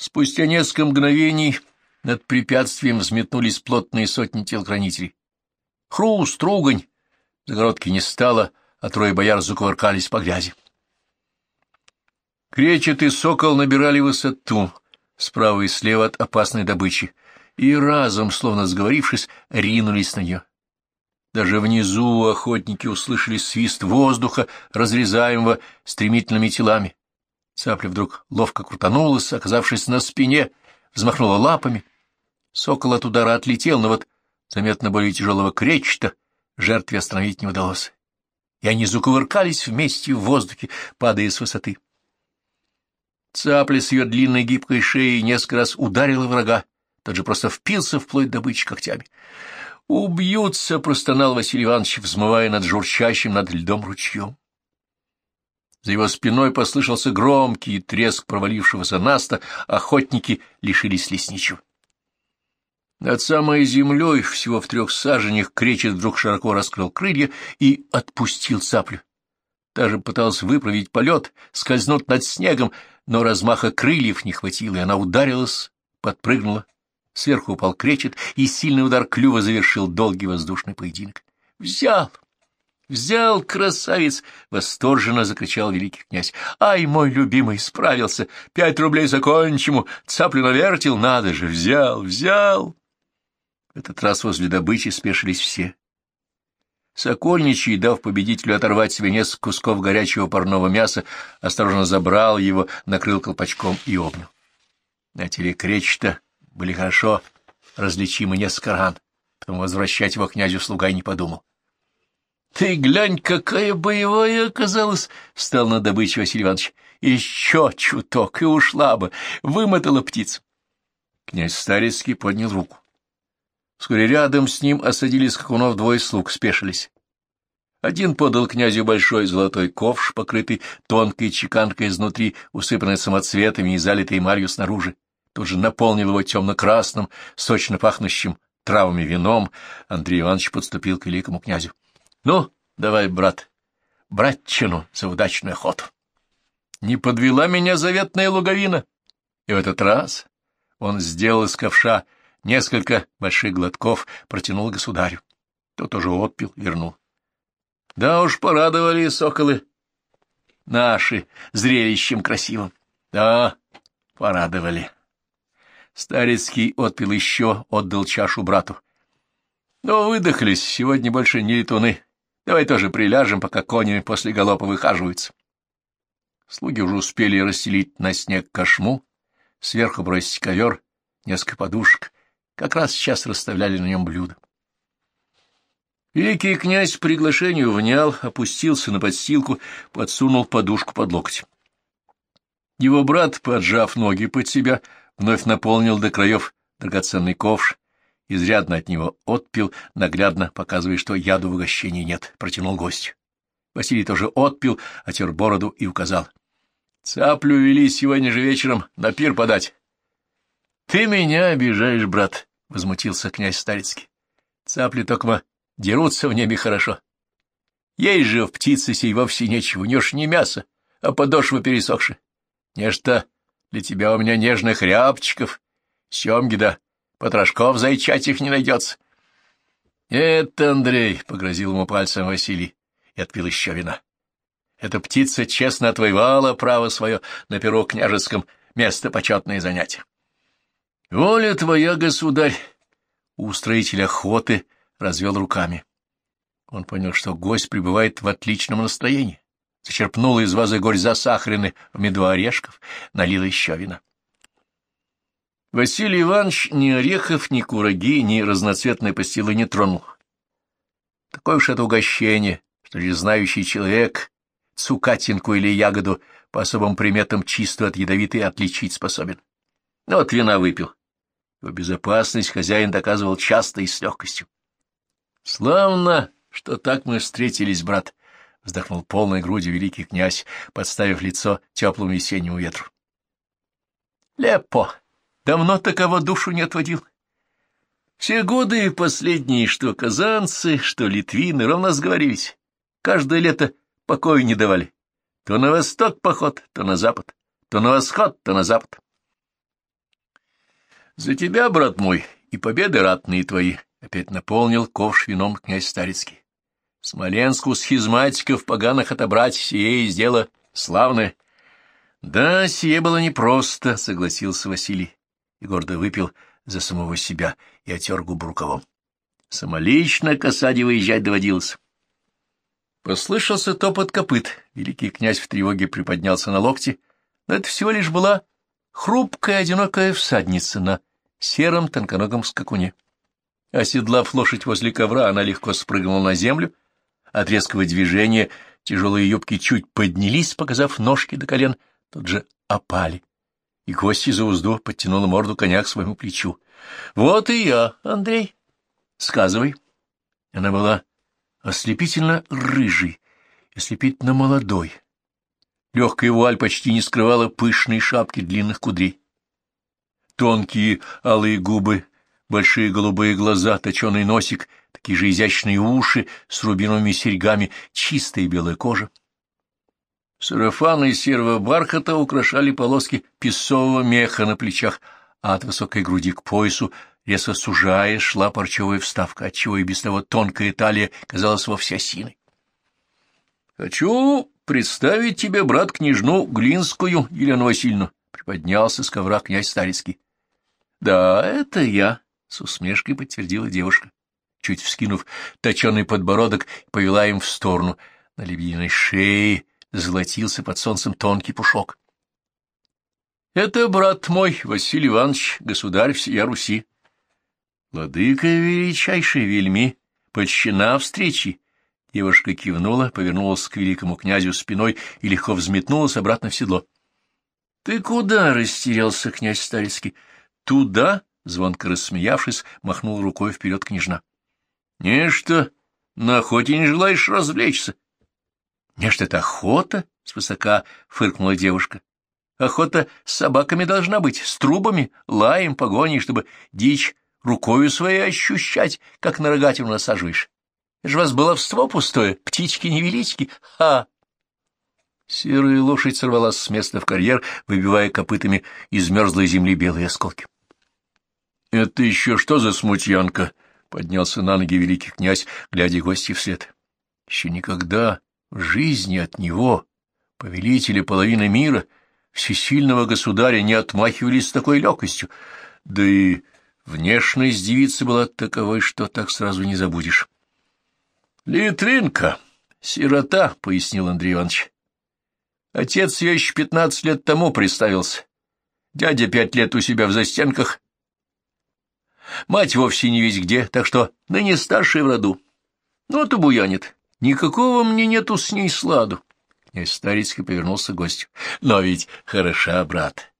Спустя несколько мгновений над препятствием взметнулись плотные сотни тел хранителей. Хруст, ругань! Загородки не стало, а трое бояр закувыркались по грязи. Кречет и сокол набирали высоту, справа и слева от опасной добычи, и разом, словно сговорившись, ринулись на нее. Даже внизу охотники услышали свист воздуха, разрезаемого стремительными телами. Цапля вдруг ловко крутанулась, оказавшись на спине, взмахнула лапами. Сокол от удара отлетел, но вот заметно более тяжелого кречета жертве остановить не удалось. И они закувыркались вместе в воздухе, падая с высоты. Цапля с ее длинной гибкой шеей несколько раз ударила врага, тот же просто впился вплоть добычи когтями. «Убьются!» — простонал Василий Иванович, взмывая над журчащим над льдом ручьем. За его спиной послышался громкий треск провалившегося наста, охотники лишились лесничего. Над самой землей, всего в трех саженях, кречет вдруг широко раскрыл крылья и отпустил цаплю. Даже пытался выправить полет, скользнуть над снегом, но размаха крыльев не хватило, и она ударилась, подпрыгнула Сверху упал кречет, и сильный удар клюва завершил долгий воздушный поединок. «Взял! Взял, красавец!» — восторженно закричал великий князь. «Ай, мой любимый, справился! Пять рублей закончиму! Цаплю навертел! Надо же! Взял! Взял!» В этот раз возле добычи спешились все. Сокольничий, дав победителю оторвать себе несколько кусков горячего парного мяса, осторожно забрал его, накрыл колпачком и обнял. На теле кречета были хорошо различимы несколько ран, потом возвращать его князю слуга и не подумал. — Ты глянь, какая боевая оказалась! — встал на добычу Василий Иванович. — Еще чуток, и ушла бы, вымотала птиц. Князь Старецкий поднял руку. Вскоре рядом с ним осадили скакунов двое слуг, спешились. Один подал князю большой золотой ковш, покрытый тонкой чеканкой изнутри, усыпанной самоцветами и залитой марью снаружи тут же наполнил его темно-красным, сочно пахнущим травами вином, Андрей Иванович подступил к великому князю. — Ну, давай, брат, братчину за удачную охоту. Не подвела меня заветная луговина. И в этот раз он сделал из ковша несколько больших глотков, протянул государю. Тот уже отпил, вернул. Да уж порадовали соколы наши зрелищем красивым. Да, порадовали. Старецкий отпил еще, отдал чашу брату. — Ну, выдохлись, сегодня больше не летуны. Давай тоже приляжем, пока кони после галопа выхаживаются. Слуги уже успели расстелить на снег кошму, сверху бросить ковер, несколько подушек. Как раз сейчас расставляли на нем блюда. Великий князь приглашению внял, опустился на подстилку, подсунул подушку под локоть. Его брат, поджав ноги под себя, вновь наполнил до краев драгоценный ковш, изрядно от него отпил, наглядно показывая, что яду в угощении нет, протянул гость. Василий тоже отпил, отер бороду и указал. — Цаплю вели сегодня же вечером на пир подать. — Ты меня обижаешь, брат, — возмутился князь Старицкий. — Цапли только дерутся в небе хорошо. Ей же в птице сей вовсе нечего, не ж не мясо, а подошва пересохшая. Нечто для тебя у меня нежных рябчиков, семги да потрошков зайчатих не найдется. — Это, Андрей, — погрозил ему пальцем Василий и отпил еще вина. — Эта птица честно отвоевала право свое на перо княжеском место почетное занятие. — Воля твоя, государь! — устроитель охоты развел руками. Он понял, что гость пребывает в отличном настроении зачерпнула из вазы горь засахарины в меду орешков, налила еще вина. Василий Иванович ни орехов, ни кураги, ни разноцветной пастилы не тронул. Такое уж это угощение, что лишь знающий человек цукатинку или ягоду по особым приметам чистую от ядовитой отличить способен. Но вот вина выпил. Его безопасность хозяин доказывал часто и с легкостью. — Славно, что так мы встретились, брат, — вздохнул полной грудью великий князь, подставив лицо теплому весеннему ветру. — Лепо! Давно таково душу не отводил. Все годы последние, что казанцы, что литвины, ровно сговорились. Каждое лето покоя не давали. То на восток поход, то на запад, то на восход, то на запад. За тебя, брат мой, и победы ратные твои, — опять наполнил ковш вином князь Старицкий. Смоленску схизматиков поганых отобрать сие из дела славное. — Да, сие было непросто, — согласился Василий и гордо выпил за самого себя и отер губу рукавом. Самолично к осаде выезжать доводилось. Послышался топот копыт. Великий князь в тревоге приподнялся на локте, но это всего лишь была хрупкая одинокая всадница на сером тонконогом скакуне. Оседлав лошадь возле ковра, она легко спрыгнула на землю. От резкого движения тяжелые юбки чуть поднялись, показав ножки до колен, тут же опали. И Костя за узду подтянула морду коня к своему плечу. — Вот и я, Андрей. Сказывай. Она была ослепительно рыжий, ослепительно молодой. Легкая вуаль почти не скрывала пышные шапки длинных кудрей. Тонкие алые губы, большие голубые глаза, точеный носик, такие же изящные уши с рубиновыми серьгами, чистая белая кожа. Сарафаны из серого бархата украшали полоски песового меха на плечах, а от высокой груди к поясу резко сужаясь, шла парчевая вставка, отчего и без того тонкая талия казалась вовсе осиной. — Хочу представить тебе, брат, княжну Глинскую Елену Васильевну, — приподнялся с ковра князь Старицкий. — Да, это я, — с усмешкой подтвердила девушка, чуть вскинув точеный подбородок, повела им в сторону. На лебединой шее золотился под солнцем тонкий пушок. — Это брат мой, Василий Иванович, государь всея Руси. Владыка величайший вельми, почтена встречи. Девушка кивнула, повернулась к великому князю спиной и легко взметнулась обратно в седло. — Ты куда? — растерялся князь Старицкий. — Туда, — звонко рассмеявшись, махнул рукой вперед княжна. — Нечто, на охоте не желаешь развлечься? — Нечто это охота? — свысока фыркнула девушка. — Охота с собаками должна быть, с трубами, лаем, погоней, чтобы дичь рукою своей ощущать, как на рогатину насаживаешь. Это же вас баловство пустое, птички-невелички. Ха! Серая лошадь сорвалась с места в карьер, выбивая копытами из мерзлой земли белые осколки. — Это еще что за смутьянка? — поднялся на ноги великий князь, глядя гости вслед. Еще никогда жизни от него, повелителя половины мира, всесильного государя, не отмахивались с такой легкостью, да и Внешность девицы была таковой, что так сразу не забудешь. — Литвинка, сирота, — пояснил Андрей Иванович. Отец ее еще пятнадцать лет тому приставился. Дядя пять лет у себя в застенках. Мать вовсе не весь где, так что ныне старший в роду. Ну, то буянит. Никакого мне нету с ней сладу. Князь Старицкий повернулся к гостю. Но ведь хороша, брат.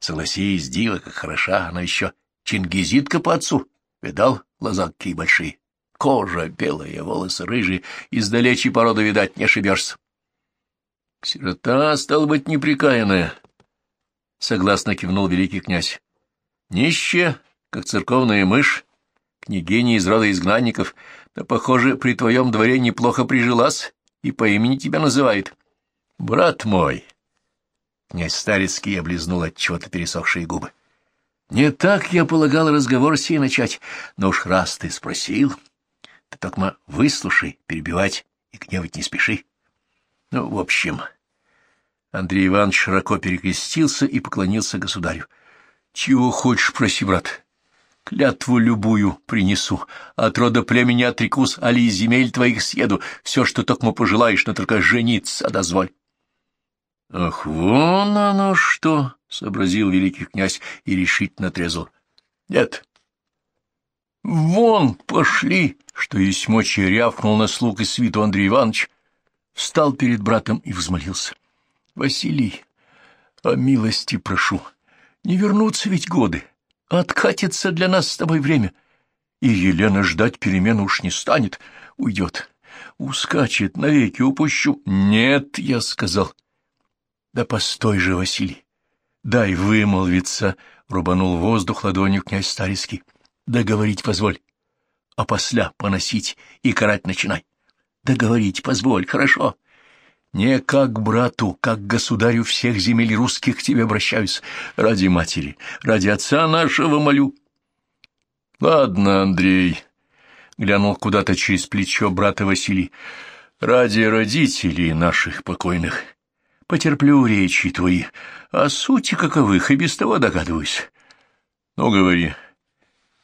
Согласись, дива, как хороша, она еще Чингизитка по отцу. Видал, глаза какие большие. Кожа белая, волосы рыжие, издалечи породу, видать, не ошибешься. Сирота, стала быть, неприкаянная, — согласно кивнул великий князь. Нищая, как церковная мышь, княгиня из рода изгнанников, да, похоже, при твоем дворе неплохо прижилась и по имени тебя называет. Брат мой! Князь Старецкий облизнул от чего-то пересохшие губы. Не так я полагал разговор сей начать, но уж раз ты спросил, ты только выслушай, перебивать и гневать не спеши. Ну, в общем, Андрей Иванович широко перекрестился и поклонился государю. Чего хочешь, проси, брат. Клятву любую принесу, от рода племени отрекусь, али из земель твоих съеду, все, что только пожелаешь, но только жениться дозволь. — Ах, вон оно что! — сообразил великий князь и решительно отрезал. — Нет. — Вон пошли! — что есть мочи рявкнул на слуг и свиту Андрей Иванович, встал перед братом и взмолился. — Василий, о милости прошу, не вернутся ведь годы, откатится для нас с тобой время, и Елена ждать перемены уж не станет, уйдет, ускачет, навеки упущу. — Нет, — я сказал, — да постой же, Василий, дай вымолвиться, — рубанул воздух ладонью князь Старицкий. Договорить позволь, а после поносить и карать начинай. Договорить позволь, хорошо. Не как брату, как государю всех земель русских к тебе обращаюсь. Ради матери, ради отца нашего молю. Ладно, Андрей, — глянул куда-то через плечо брата Василий, — ради родителей наших покойных. Потерплю речи твои, а сути каковых и без того догадываюсь. Ну, говори.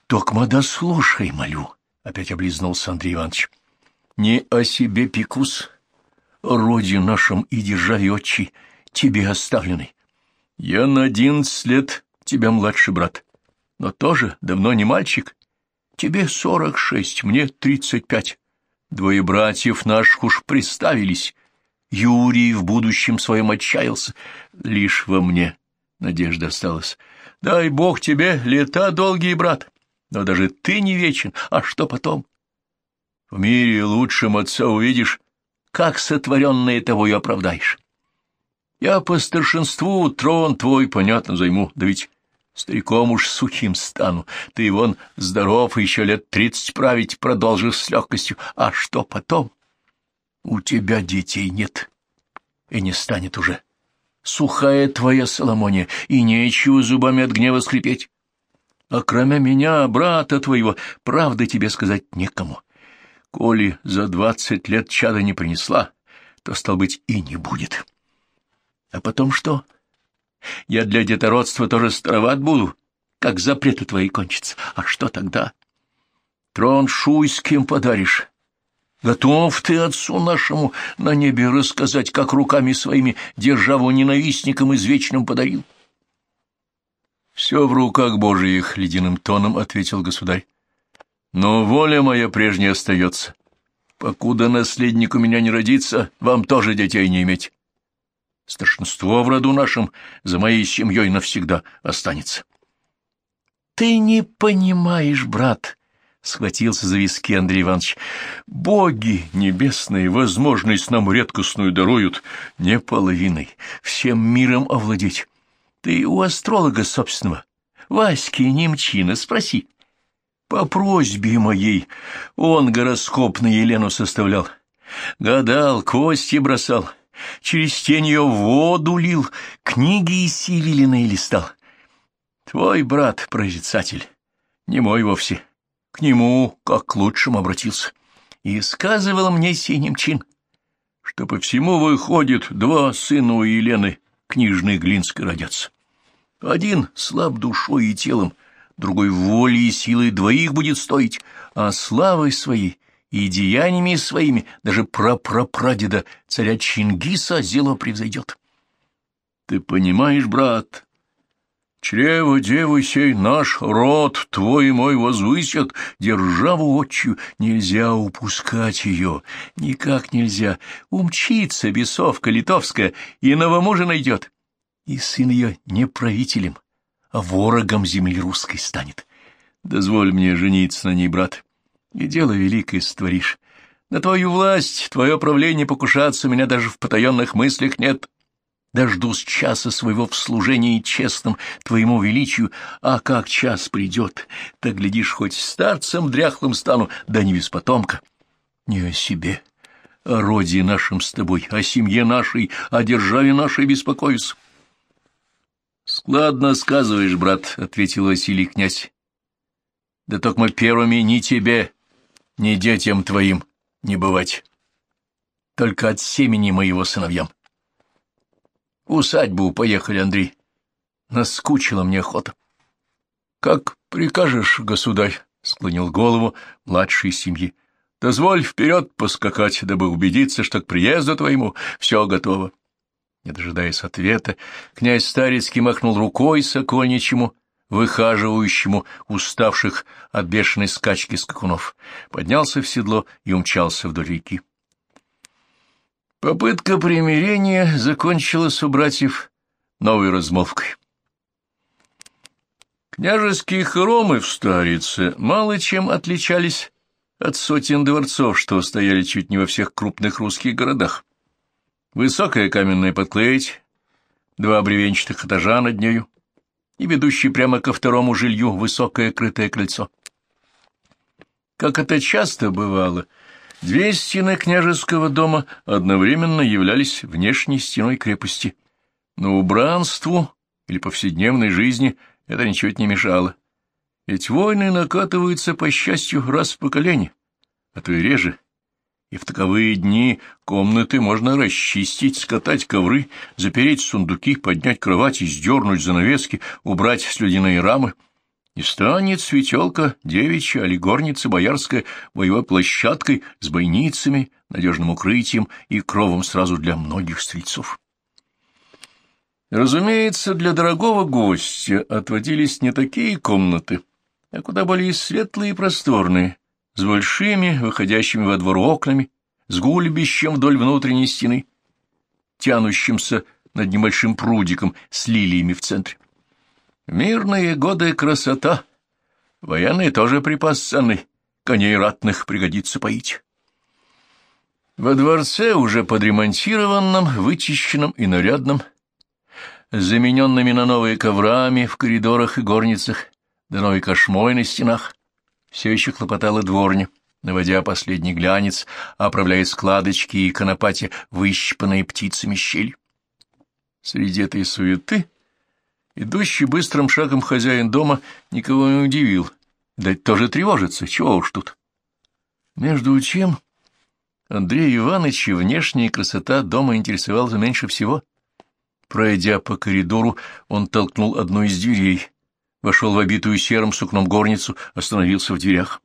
Токма да слушай, молю, — опять облизнулся Андрей Иванович. Не о себе пекус, роде нашем и державе отчи, тебе оставленный. Я на одиннадцать лет тебя младший брат, но тоже давно не мальчик. Тебе сорок шесть, мне тридцать пять. Двое братьев наших уж приставились. Юрий в будущем своем отчаялся. Лишь во мне надежда осталась. Дай бог тебе лета долгие, брат. Но даже ты не вечен. А что потом? В мире лучшим отца увидишь, как сотворенное того и оправдаешь. Я по старшинству трон твой, понятно, займу, да ведь стариком уж сухим стану. Ты, вон, здоров, еще лет тридцать править продолжишь с легкостью. А что потом? У тебя детей нет, и не станет уже. Сухая твоя Соломония, и нечего зубами от гнева скрипеть. А кроме меня, брата твоего, правды тебе сказать некому. Коли за двадцать лет чада не принесла, то, стал быть, и не будет. А потом что? Я для детородства тоже староват буду, как запреты твои кончатся. А что тогда? Трон шуйским подаришь. Готов ты отцу нашему на небе рассказать, как руками своими державу ненавистникам извечным подарил? — Все в руках Божиих, — ледяным тоном ответил государь. Но воля моя прежняя остается. Покуда наследник у меня не родится, вам тоже детей не иметь. Старшинство в роду нашем за моей семьей навсегда останется. — Ты не понимаешь, брат, — схватился за виски Андрей Иванович. — Боги небесные возможность нам редкостную даруют не половиной, всем миром овладеть. Ты у астролога собственного, Васьки Немчина, спроси. По просьбе моей он гороскоп на Елену составлял. Гадал, кости бросал, через тень ее воду лил, книги из Сивилиной листал. Твой брат, прорицатель, не мой вовсе, к нему как к лучшему обратился. И сказывал мне синим чин, что по всему выходит два сына у Елены книжной Глинской родятся. Один слаб душой и телом, другой волей и силой двоих будет стоить, а славой своей и деяниями своими даже прапрапрадеда царя Чингиса зело превзойдет. Ты понимаешь, брат, чрево девы сей наш род твой и мой возвысят, державу отчью, нельзя упускать ее, никак нельзя, умчится бесовка литовская, и новомужа найдет, и сын ее не правителем, ворогом земли русской станет. Дозволь мне жениться на ней, брат, и дело великое створишь. На твою власть, твое правление покушаться меня даже в потаенных мыслях нет. Дождусь часа своего в служении честном твоему величию, а как час придет, так, глядишь, хоть старцем дряхлым стану, да не без потомка. Не о себе, о роде нашем с тобой, о семье нашей, о державе нашей беспокоюсь. — Складно сказываешь, брат, — ответил Василий князь. — Да только мы первыми ни тебе, ни детям твоим не бывать. Только от семени моего сыновьям. Усадьбу поехали, Андрей. Наскучила мне охота. — Как прикажешь, государь, — склонил голову младшей семьи. — Дозволь вперед поскакать, дабы убедиться, что к приезду твоему все готово. — не дожидаясь ответа, князь Старицкий махнул рукой сокольничему, выхаживающему уставших от бешеной скачки скакунов, поднялся в седло и умчался вдоль реки. Попытка примирения закончилась у братьев новой размолвкой. Княжеские хоромы в Старице мало чем отличались от сотен дворцов, что стояли чуть не во всех крупных русских городах. Высокая каменная подклеить, два бревенчатых этажа над нею и ведущий прямо ко второму жилью высокое крытое крыльцо. Как это часто бывало, Две стены княжеского дома одновременно являлись внешней стеной крепости, но убранству или повседневной жизни это ничего не мешало. Ведь войны накатываются, по счастью, раз в поколение, а то и реже. И в таковые дни комнаты можно расчистить, скатать ковры, запереть сундуки, поднять кровати, сдернуть занавески, убрать слюдяные рамы. И станет светелка девичья или горница боярская боевой площадкой с бойницами, надежным укрытием и кровом сразу для многих стрельцов. Разумеется, для дорогого гостя отводились не такие комнаты, а куда более светлые и просторные, с большими, выходящими во двор окнами, с гульбищем вдоль внутренней стены, тянущимся над небольшим прудиком с лилиями в центре. Мирные годы красота, военные тоже припас ценный, коней ратных пригодится поить. Во дворце, уже подремонтированном, вычищенном и нарядном, замененными на новые коврами в коридорах и горницах, да новой кошмой на стенах, все еще хлопотала дворня, наводя последний глянец, оправляя складочки и конопати, выщипанные птицами щель. Среди этой суеты идущий быстрым шагом хозяин дома никого не удивил, да тоже тревожится, чего уж тут. Между чем Андрей Иванович внешняя красота дома интересовала меньше всего — Пройдя по коридору, он толкнул одну из дверей, вошел в обитую серым сукном горницу, остановился в дверях.